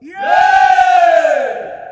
Yeah!